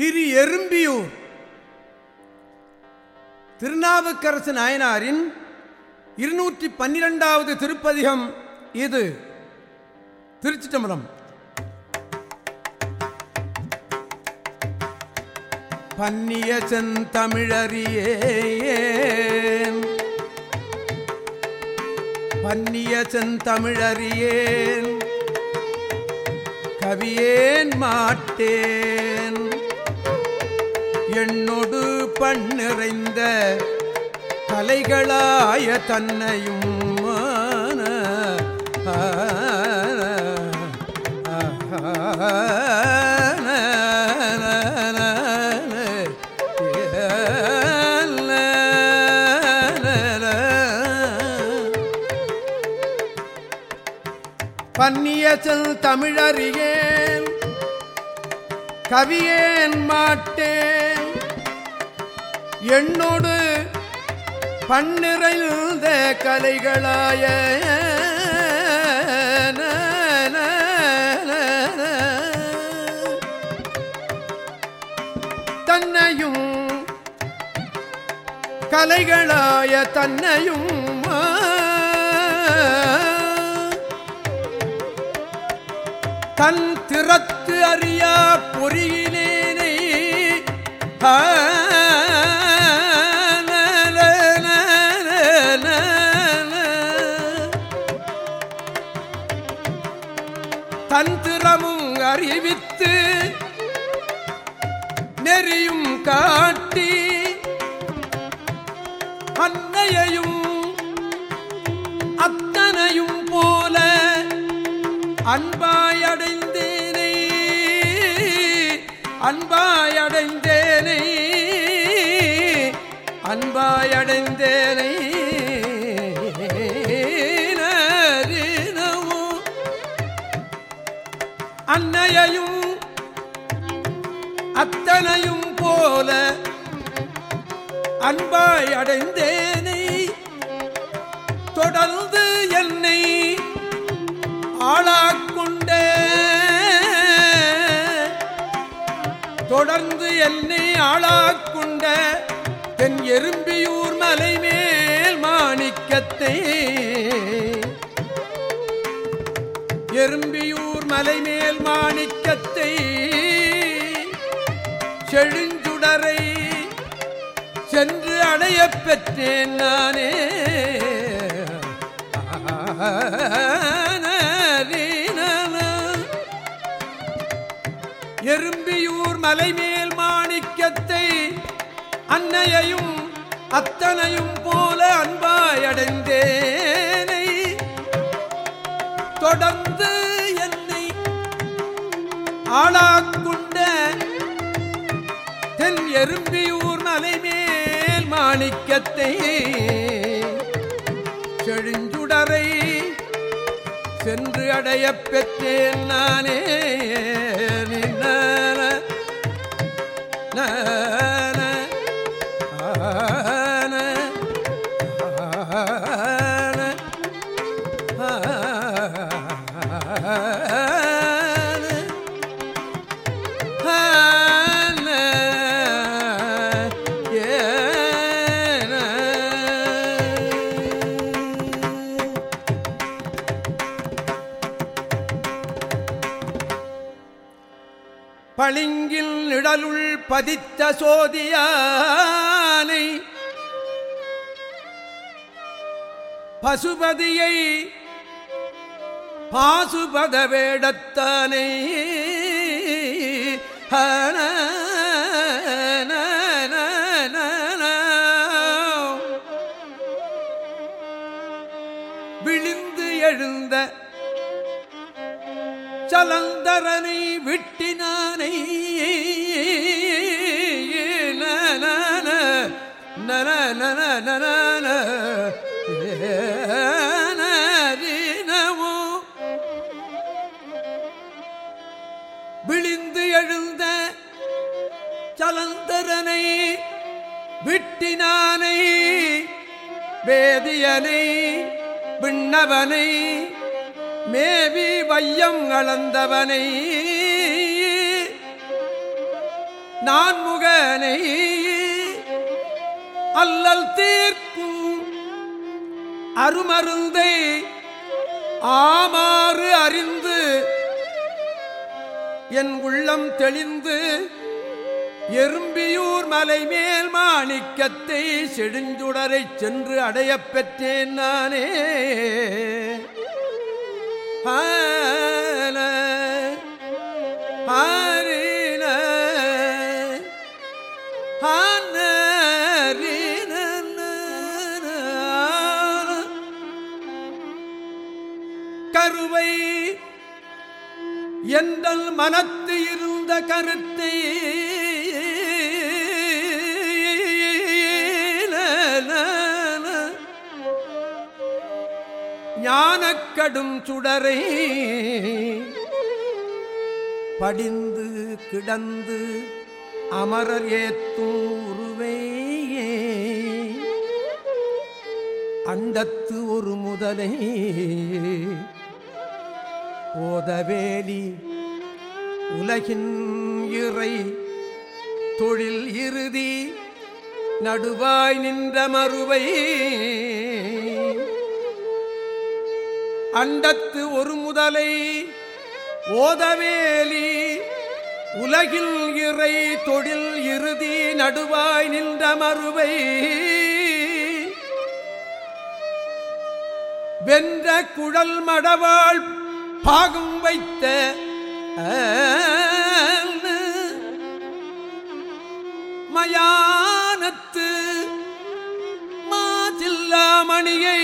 திரு எறும்பியூர். திருநாவுக்கரசு நாயனாரின் இருநூற்றி பன்னிரெண்டாவது திருப்பதிகம் இது. திருச்சி தம்பரம் பன்னிய செந்தமிழறியே பன்னிய செந்தமிழறியேன். கவியேன் மாட்டேன். எண்ணொடு பண்ணிறைந்த கலைகளாய தன்னையும் மான, பன்னியச்சல் தமிழறியேன் கவியேன் மாட்டேன். என்னோடு பன்னிறைந்த கலைகளாய தன்னையும் கலைகளாய தன்னையும் தன் திறத்து அறியா பொறியிலேனை ஆ, காட்டி அன்னையையும் அத்தனையும் போல அன்பாயடைந்தேனே அன்பாயடைந்தேனே அன்பாயடைந்தேனே. அன்னையையும் அத்தனையும் போல அன்பாய் அடைந்தேனை தொடர்ந்து என்னை ஆளாக்கொண்ட தொடர்ந்து என்னை ஆளாக்கொண்ட தென் எறும்பியூர் மலை மேல் மாணிக்கத்தை. எறும்பியூர் மலை மேல் மாணிக்கத்தை. செழுஞ்சுடரை சென்று அடைய பெற்றேன் நானே. எறும்பியூர் மலைமேல் மாணிக்கத்தை அன்னையையும் அத்தனையும் போல அன்பாயடைந்தேனை. தொடர்ந்து என்னை ஆளாக்க எறும்பியூர் மலைமேல் மாணிக்கத்தை. செழுஞ்சுடரை சென்று அடைய பெற்றேன் நானே. நின்ன, பதித்த சோதியானை பசுபதியை பாசுபத வேடத்தானை விழுந்து எழுந்த சலந்தரனை விட்டினானை. நன, விழிந்து எழுந்த சலந்தரனை விட்டினானை வேதியனை விண்ணவனை மேவி வையம் அளந்தவனை நான்முகனை அல்லல் தீர்க்கும் அருமருந்தை ஆமாறு அறிந்து என் உள்ளம் தெளிந்து எறும்பியூர் மலை மேல் மாணிக்கத்தை செடுஞ்சுடரை சென்று அடையப் பெற்றேன் நானே ஆன, ஆரின, எந்தல் மனத்து இருந்த கருத்தை. ஞானக்கடும் சுடரை. படிந்து கிடந்து அமரர் ஏத்தும் அண்டத்து ஒரு முதலை. ஓதவேலி உலகின் இறை தொழில் இறுதி நடுவாய் நின்ற மறுவை. அண்டத்து ஒரு முதலை ஓதவேலி உலகில் இறை தொழில் இறுதி நடுவாய் நின்ற மறுவை. வென்ற குழல் மடவாழ் பாகம் வைத்த மயானத்து மாதில்லாமணியை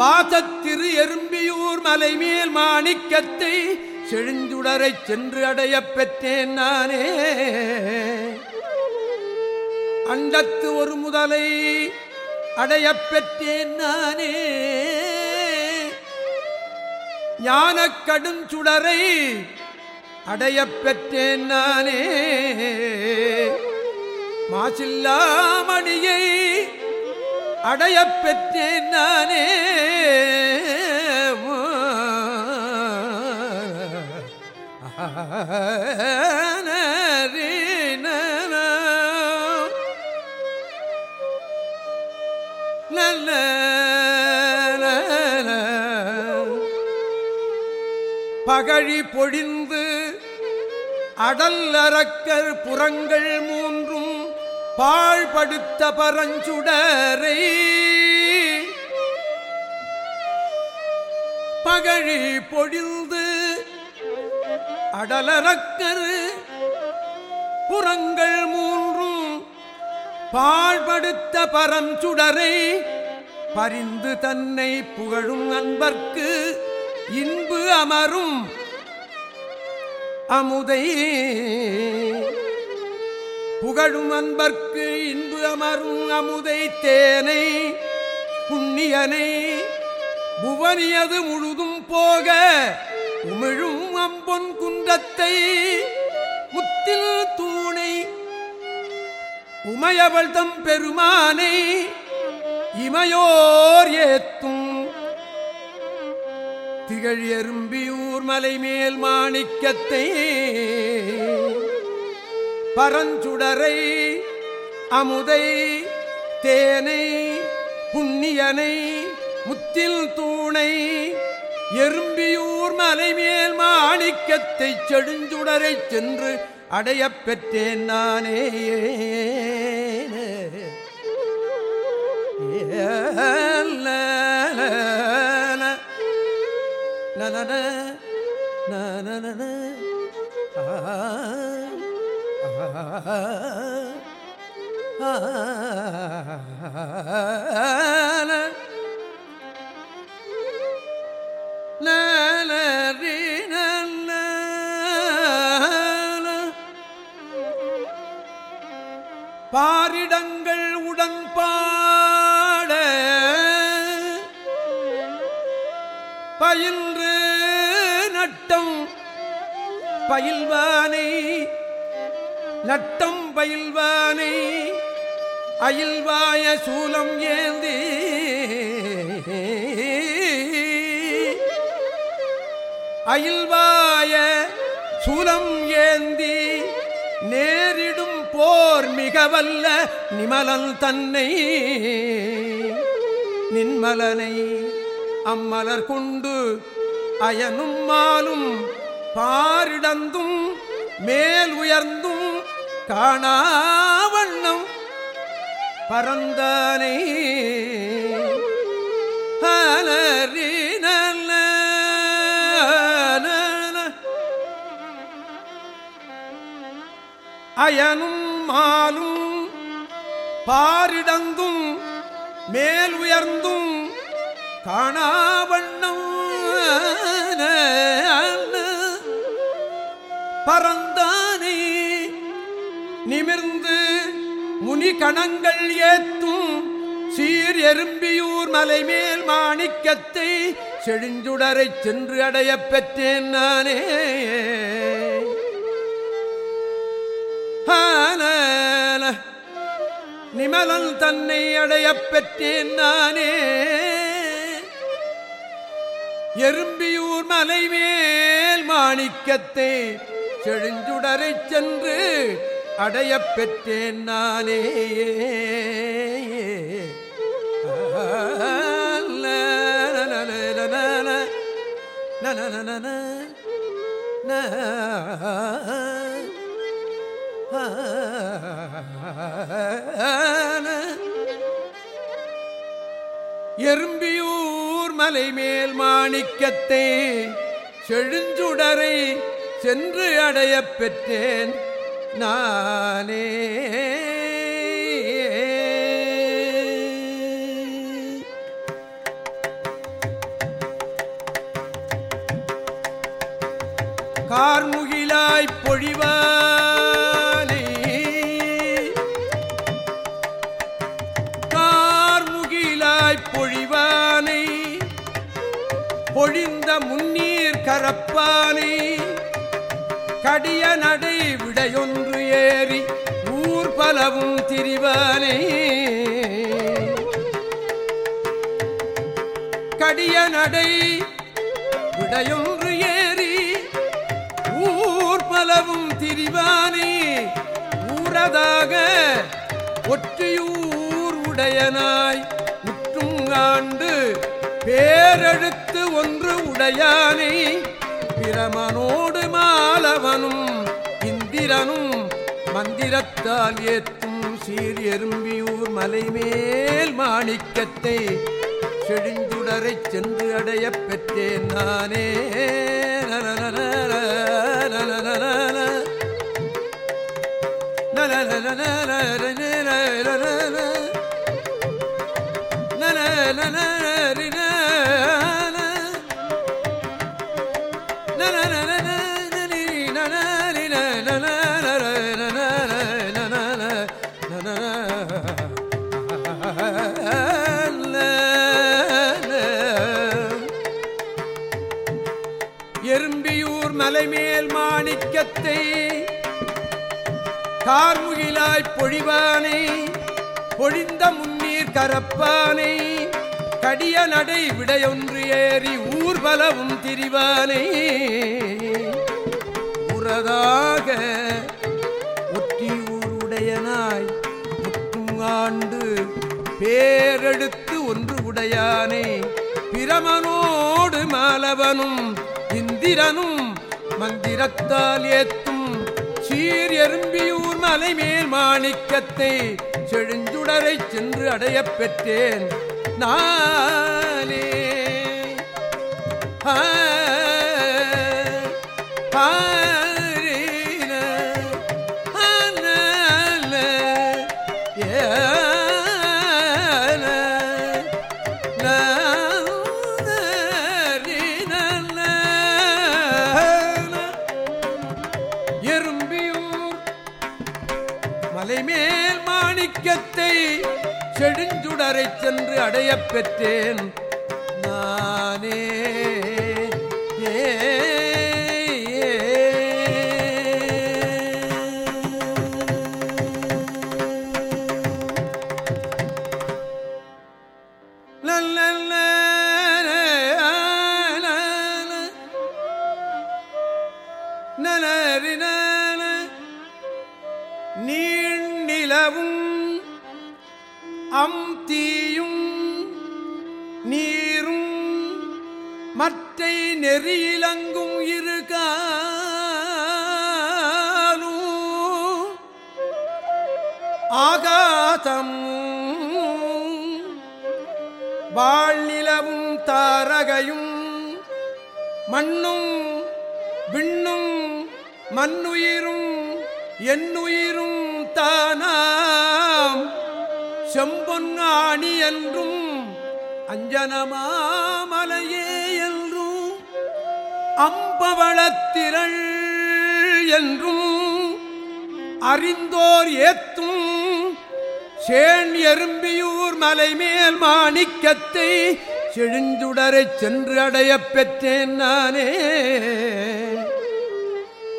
வாசத்திரு எறும்பியூர் மலை மேல் மாணிக்கத்தை செழுஞ்சுடரைச் சென்று அடைய பெற்றேன் நானே. அண்டத்து ஒரு முதலை அடைய பெற்றேன் நானே. ஞான கடுஞ்சுடரை அடைய பெற்றேன் நானே. மாசில்லாமணியை அடைய பெற்றேன் நானே. ஆ பகழி பொழிந்து அடல் அரக்கர் புறங்கள் மூன்றும் பாழ்படுத்த பரஞ்சுடரை. பகழி பொழிந்து அடலரக்கர் புறங்கள் மூன்றும் பாழ்படுத்த பரஞ்சுடரை பரிந்து தன்னை புகழும் அன்பர்க்கு இன்பு அமரும் அமுதை. புகழும் அன்பர்க்கு இன்பு அமரும் அமுதை தேனை புண்ணியனை. புவனியது முழுதும் போக உமிழும் அம்பொன் குன்றத்தை முத்தில் தூணை. உமையவள் தம் பெருமானை இமையோர் ஏத்தும் திகழ் எறும்பியூர் மலை மேல் மாணிக்கத்தை. பரஞ்சுடரை அமுதை தேனை புண்ணியனை முத்தில் தூணை எறும்பியூர் மலை மேல் மாணிக்கத்தை செடுஞ்சுடரை சென்று அடையப் பெற்றேன் நானே. ஏ நனன பயில்வானை நட்டம் பயில்வானை அயில்வாய சூலம் ஏந்தி. அயில்வாய சூலம் ஏந்தி நேரிடும் போர் மிக வல்ல நிமலன் தன்னை. நின்மலனை அம்மலர் கொண்டு அயனும் மாலும் பாரிடந்தும் மேல் உயர்ந்தும் காணாவண்ணம் பரந்தானே. ஹலரி அயனும் மாலும் பாரிடந்தும் மேல் உயர்ந்தும் காணாவண்ணம் பரந்தானே நிமிர்ந்து முனி கணங்கள் ஏத்தும் சீர் எறும்பியூர் மலைமேல் மாணிக்கத்தை செழிஞ்சுடரை சென்று அடைய பெற்றேன் நானே ஹானல. நிமலன் தன்னை அடைய பெற்றேன் நானே எறும்பியூர் மலைமேல் மாணிக்கத்தை செழுஞ்சுடரைச் சென்று அடைய பெற்றேன் நானே. எறும்பியூர் மலைமேல் மாணிக்கத்தை செழுஞ்சுடரை சென்று அடைய பெற்றேன் நானே. கார்முகிலாய்ப் பொழிவானே கடிய நடை விடையொன்று ஏறி ஊர் பலவும் திரிவானே. கடிய நடை விடையொன்று ஏறி ஊர் பலவும் திரிவானே. ஊரதாக ஒற்றியூர் உடையனாய் முற்றும் ஆண்டு பேரெழுத்து ஒன்று உடையானை. பிரமனோடு மாலவனும் இந்திரனும் மந்திரத்தால் ஏத்தும் சீர் எறும்பியூர் மலைமேல் மாணிக்கத்தை செழிந்துடரைச் சென்று அடைய பெற்றேன் நானே எறும்பியூர் மலைமேல் மாணிக்கத்தை கார்முகிலாய் பொழிவானை பொழிந்த முன்னீர் கரப்பானை கடிய நடை விடையொன்று ஏறி ஊர்வலவும் திரிவானை. உறதாக ஒற்றி ஊருடையனாய் முற்றும் ஆண்டு பேரெடுத்து ஒன்று உடையானே. பிரமனோடு மாலவனும் இந்திரனும் மந்திரத்தால் ஏத்தும் சீர் எறும்பியூர் மலைமேல் மாணிக்கத்தை செழுஞ்சுடரை சென்று அடையப் பெற்றேன். நானே. ஆ, செடுஞ்சுடரை சென்று அடையப் பெற்றேன். வாழ்நிலவும் தாரகையும் மண்ணும் விண்ணும் மண்ணுயிரும் என்னுயிரும் தானாம். செம்பொன்னாணி என்றும் அஞ்சனமாமலையே என்றும் அம்பவளத்திரள் என்றும் அறிந்தோர் ஏத்தும் சேன் எறும்பியூர் மலைமேல் மாணிக்கத்தை செழுந்துடரை சென்று அடைய பெற்றேன் நானே.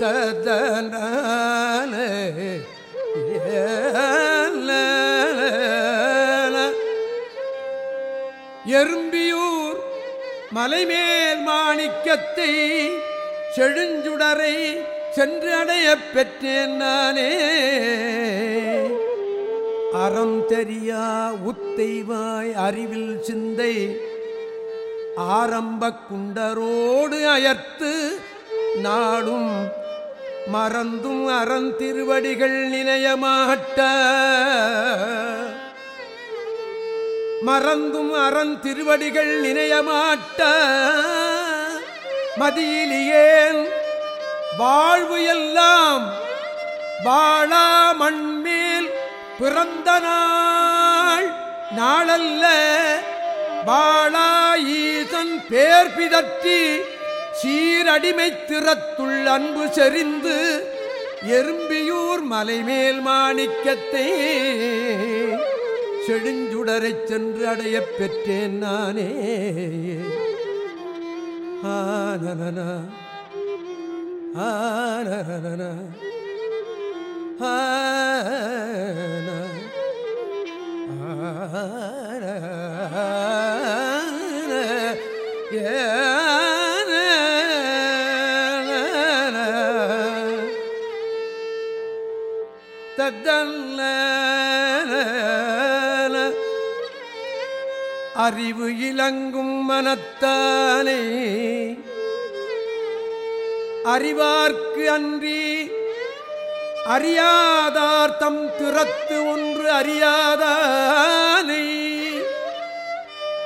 ததனால எறும்பியூர் மலைமேல் மாணிக்கத்தை செழுஞ்சுடரை சென்று அடைய பெற்றேன் நானே. அறம் தெரியா உத்தைவாய் அறிவில் சிந்தை. ஆரம்ப குண்டரோடு அயர்த்து நாடும் மறந்தும் அறந்திருவடிகள் நிலையமாட்ட மறந்தும் அறந்திருவடிகள் நினையமாட்ட மதியிலேன் வாழ்வு எல்லாம் வாழா மண்மேல் பிறந்த நாள் நாளல்ல பாலாயீசன் பேர் பிதற்றி சீரடிமை திறத்துள் அன்பு செறிந்து எறும்பியூர் மலைமேல் மாணிக்கத்தை. செழுஞ்சுடரைச் சென்று அடையப் பெற்றேன் நானே. ஆனன ஆனன தத்தல்ல அறிவு இலங்கும் மனத்தானே அறிவார்க்கு அன்றி அறியாதார்த்தம் திறத்து ஒன்று அறியாதானை.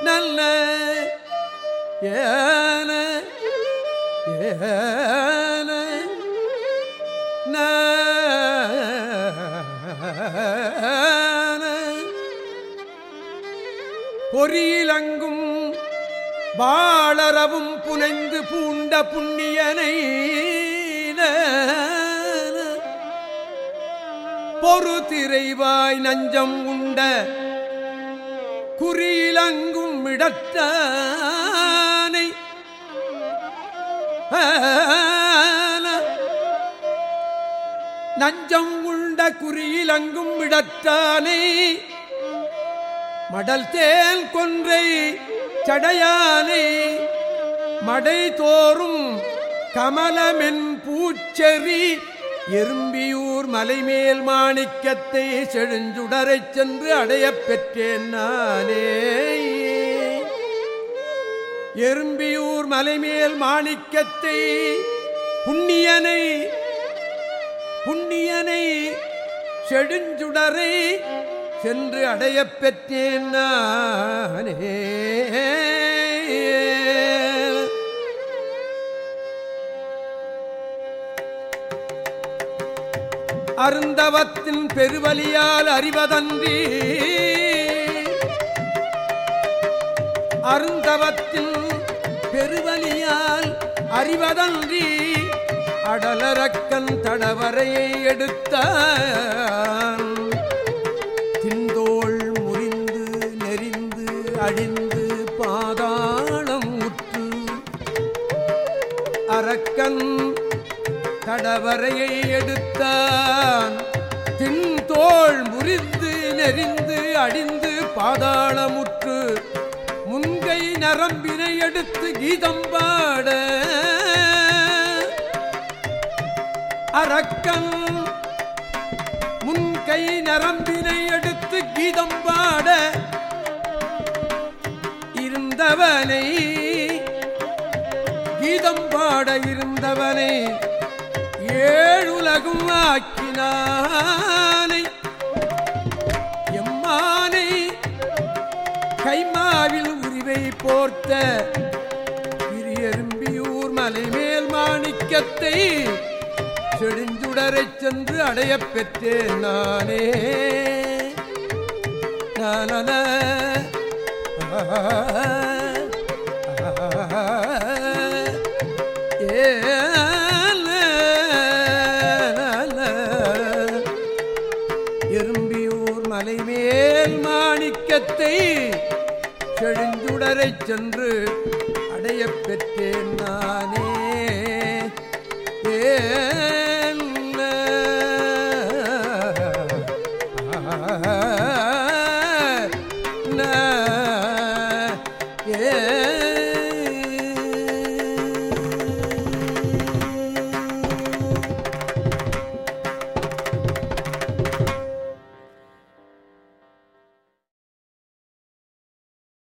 நல்ல ஏன ஏன பொறியிலங்கும் வாளரவும் புனைந்து பூண்ட புண்ணியனை பொறு திரைவாய் நஞ்சம் உண்ட குறியிலங்கும் இடத்தானை. நஞ்சம் உண்ட குறியிலங்கும் இடத்தானை. மடல் தேல் கொன்றை சடையானை. மடை தோறும் கமலமென் பூச்செறி எறும்பியூர் மலைமேல் மாணிக்கத்தை செழுஞ்சுடரைச் சென்று அடையப் பெற்றேன் நானே. எறும்பியூர் மலைமேல் மாணிக்கத்தை புண்ணியனை புண்ணியனை செடுஞ்சுடரை சென்று அடையப் பெற்றேன் நானே. அருந்தவத்தின் பெருவலியால் அறிவதன்றி அருந்தவத்தின் பெருவலியால் அறிவதன்றி அடலரக்கன் தடவரையை எடுத்த திந்தோள் முறிந்து நெறிந்து அழிந்து பாதாளம் உற்று அரக்கன் தடவரையை எடுத்தான். பின்தோள் முறிந்து நெறிந்து அடிந்து பாதாளமுற்று முன்கை நரம்பினை எடுத்து கீதம் பாட. அரக்கன் முன்கை நரம்பினை எடுத்து கீதம் பாட. இருந்தவனை கீதம் பாட இருந்தவனை ஏழுலகும் ஆக்கினானை. எம்மானை கைமாவில் உரிவை போர்த்த பிரியரும்பியூர் மலைமேல் மாணிக்கத்தை செடுஞ்சுடரைச் சென்று அடைய பெற்றேன் நானே. நானன. மாணிக்கத்தை செடுஞ்சுடரைச் சென்று அடைய பெற்றேன் நானே. ஏ